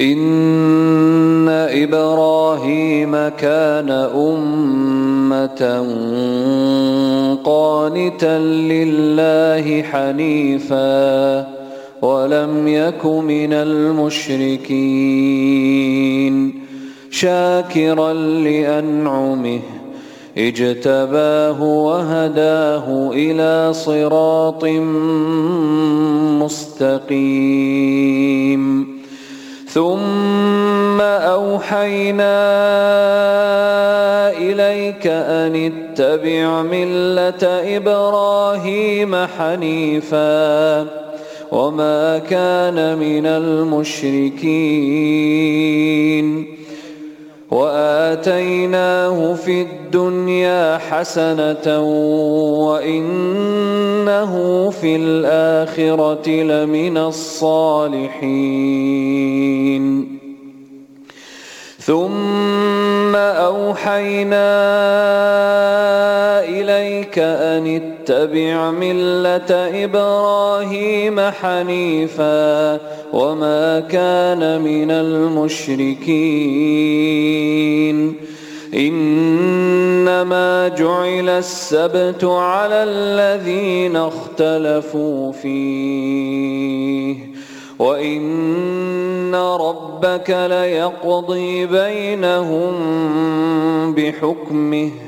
إن إبراهيم كان أمة قانتا لله حنيفا ولم يك من المشركين شاكرا لأنعمه اجتباه وهداه إلى صراط مستقيم ثم أوحينا إليك أن اتبع ملة إبراهيم حنيفا وما كان من المشركين وآتيناه في الدنيا حسنة وإنه في الآخرة لمن الصالحين. ثم أوحينا إليك أن اتبع ملة إبراهيم حنيفا وما كان من المشركين. إنما جعل السبت على الذين اختلفوا فيه. وإن ربك ليقضي بينهم بحكمه.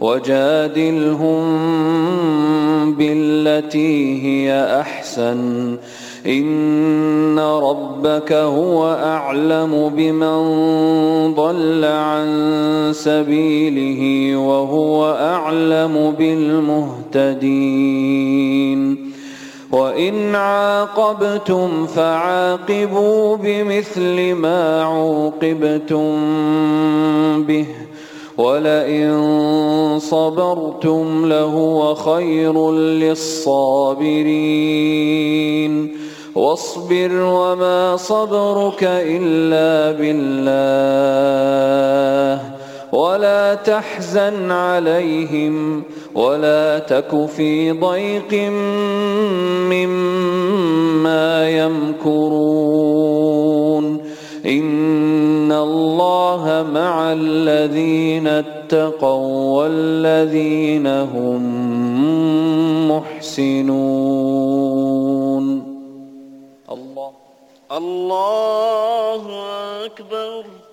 وجادلهم بالتي هي أحسن. إن ربك هو أعلم بمن ضل عن سبيله وهو أعلم بالمهتدين. وإن عاقبتم فعاقبوا بمثل ما عوقبتم به. ولئن صبرتم لهو خير للصابرين. واصبر وما صبرك إلا بالله. ولا تحزن عليهم. ولا تك في ضيق مما يمكرون. إن الله مع الذين اتقوا والذين هم محسنون. الله. الله أكبر.